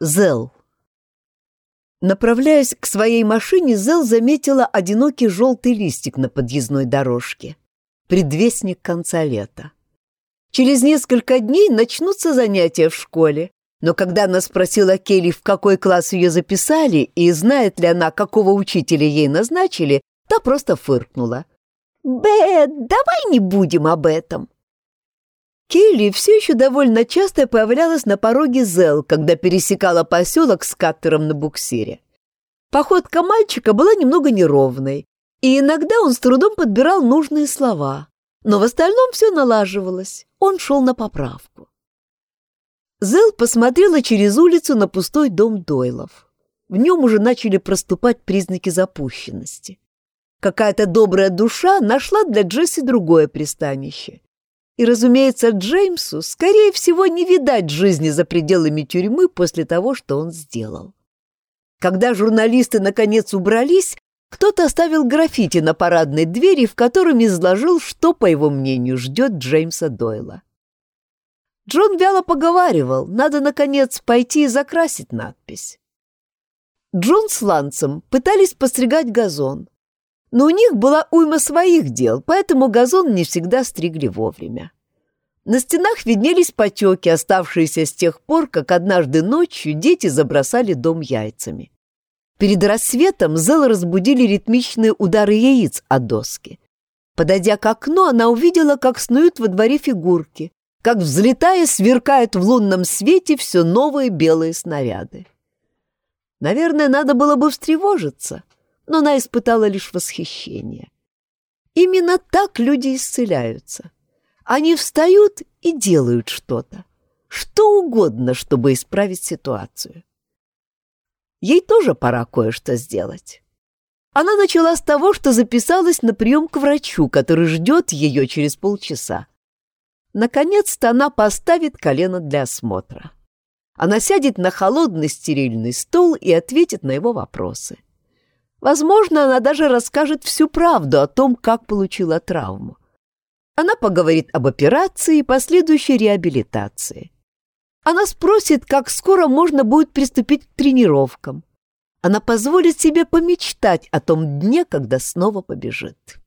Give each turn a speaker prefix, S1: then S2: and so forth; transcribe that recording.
S1: Зел. Направляясь к своей машине, Зел заметила одинокий желтый листик на подъездной дорожке. Предвестник конца лета. Через несколько дней начнутся занятия в школе, но когда она спросила Келли, в какой класс ее записали и знает ли она, какого учителя ей назначили, та просто фыркнула. «Бет, давай не будем об этом. Келли все еще довольно часто появлялась на пороге Зел, когда пересекала поселок с каттером на буксире. Походка мальчика была немного неровной, и иногда он с трудом подбирал нужные слова, но в остальном все налаживалось, он шел на поправку. Зел посмотрела через улицу на пустой дом Дойлов. В нем уже начали проступать признаки запущенности. Какая-то добрая душа нашла для Джесси другое пристанище. И, разумеется, Джеймсу, скорее всего, не видать жизни за пределами тюрьмы после того, что он сделал. Когда журналисты наконец убрались, кто-то оставил граффити на парадной двери, в котором изложил, что, по его мнению, ждет Джеймса Дойла. Джон вяло поговаривал, надо, наконец, пойти и закрасить надпись. Джон с Лансом пытались постригать газон, но у них была уйма своих дел, поэтому газон не всегда стригли вовремя. На стенах виднелись потеки, оставшиеся с тех пор, как однажды ночью дети забросали дом яйцами. Перед рассветом Зел разбудили ритмичные удары яиц от доски. Подойдя к окну, она увидела, как снуют во дворе фигурки, как, взлетая, сверкают в лунном свете все новые белые снаряды. Наверное, надо было бы встревожиться, но она испытала лишь восхищение. Именно так люди исцеляются. Они встают и делают что-то, что угодно, чтобы исправить ситуацию. Ей тоже пора кое-что сделать. Она начала с того, что записалась на прием к врачу, который ждет ее через полчаса. Наконец-то она поставит колено для осмотра. Она сядет на холодный стерильный стол и ответит на его вопросы. Возможно, она даже расскажет всю правду о том, как получила травму. Она поговорит об операции и последующей реабилитации. Она спросит, как скоро можно будет приступить к тренировкам. Она позволит себе помечтать о том дне, когда снова побежит.